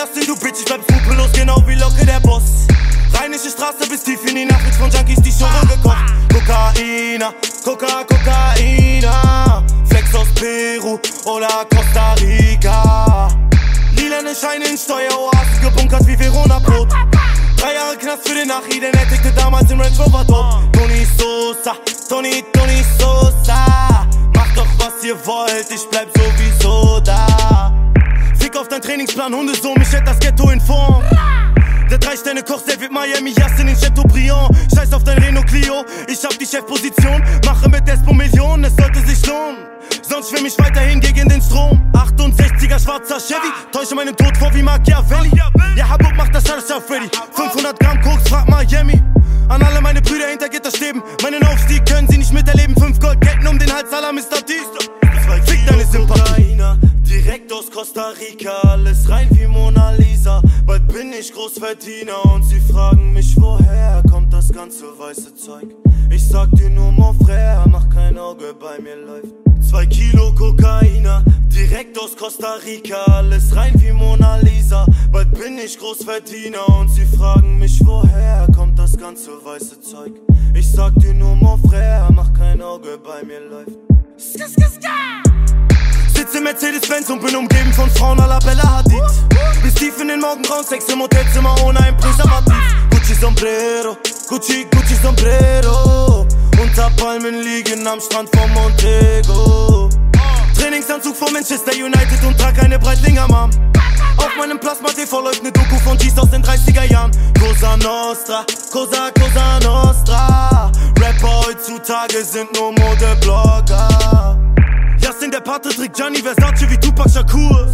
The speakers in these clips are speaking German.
Bitch, ich bleib skrupellos, genau wie Locke der Boss. Rheinische Straße bis tief in die Nacht, mit von Junkies die Schore gekocht. Kokaina, Coca, Kokaina. Flex aus Peru oder Costa Rica. Lilane Scheine in Steueroasen gebunkert wie Verona-Brot. Drei Jahre Knast für den Nachi, denn er tickte damals den Range Rover tot. Tony Sosa, Tony, Tony Sosa. Macht doch was ihr wollt, ich bleib sowieso da. Trainingsplan, Hundesohn, mich hält das Ghetto in Form. Der Drei-Sterne-Koch, der wird Miami, Yassin in Chateaubriand. Scheiß auf dein Renault Clio, ich hab die Chefposition. Mache mit Despo Millionen, es sollte sich lohnen. Sonst schwimm ich weiterhin gegen den Strom. 68er schwarzer Chevy, täusche meinen Tod vor wie Machiavelli. Ja, Habub macht das alles auf Freddy. 500 Gramm Koks, frag Miami. An alle meine Brüder hinter Gitterstäben. Meinen Aufstieg können sie nicht miterleben. Fünf Goldketten um den Hals aller Mr. T. Fick deine Sympathie. Direkt aus Costa Rica, Großverdiener und sie fragen mich, woher kommt das ganze weiße Zeug? Ich sag dir nur, mon frère, mach kein Auge, bei mir läuft. Zwei Kilo Kokaina, direkt aus Costa Rica, alles rein wie Mona Lisa. Bald bin ich Großverdiener und sie fragen mich, woher kommt das ganze weiße Zeug? Ich sag dir nur, mon frère, mach kein Auge, bei mir läuft. Sitze im Mercedes-Benz und bin umgeben von Frauen la Bella Hadid. Bis tief in den Morgengrauen, Sex im Hotelzimmer ohne ein Präservativ. Gucci Sombrero, Gucci, Gucci Sombrero. Unter Palmen liegen am Strand von Montego. Trainingsanzug von Manchester United und trag eine Breitlinger Mom. Auf meinem Plasma TV läuft ne Doku von G's aus den 30er Jahren. Cosa Nostra, Cosa, Cosa Nostra. Rapper heutzutage sind nur Modeblogger. Pate trägt Gianni Versace wie Tupac Shakur.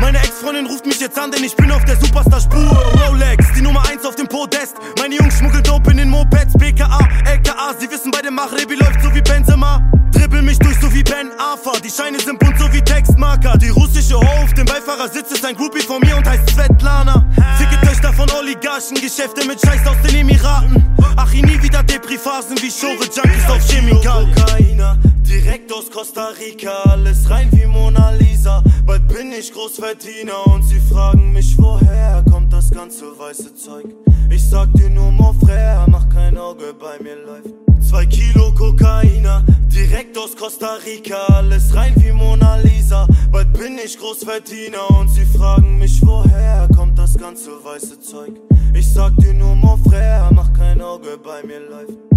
Meine Ex-Freundin ruft mich jetzt an, denn ich bin auf der Superstar-Spur. Rolex, die Nummer 1 auf dem Podest. Meine Jungs schmuggeln Dope in den Mopeds. BKA, LKA, sie wissen bei dem Machrebi läuft so wie Benzema. Dribbel mich durch so wie Ben Afa. Die Scheine sind bunt so wie Textmarker. Die russische Ho auf dem Beifahrersitz ist ein Groupie von mir und heißt Svetlana. Ficke Töchter von Oligarchen, Geschäfte mit Scheiß aus den Emiraten. Ach, ich nie wieder Depri-Phasen wie Schore Junkies auf Chemikalien. Direkt aus Costa Rica, alles rein wie Mona Lisa. Bald bin ich Großverdiener und sie fragen mich, woher kommt das ganze weiße Zeug? Ich sag dir nur, mon frère, mach kein Auge, bei mir läuft. Zwei Kilo Kokaina, direkt aus Costa Rica, alles rein wie Mona Lisa. Bald bin ich Großverdiener und sie fragen mich, woher kommt das ganze weiße Zeug? Ich sag dir nur, mon frère, mach kein Auge, bei mir läuft.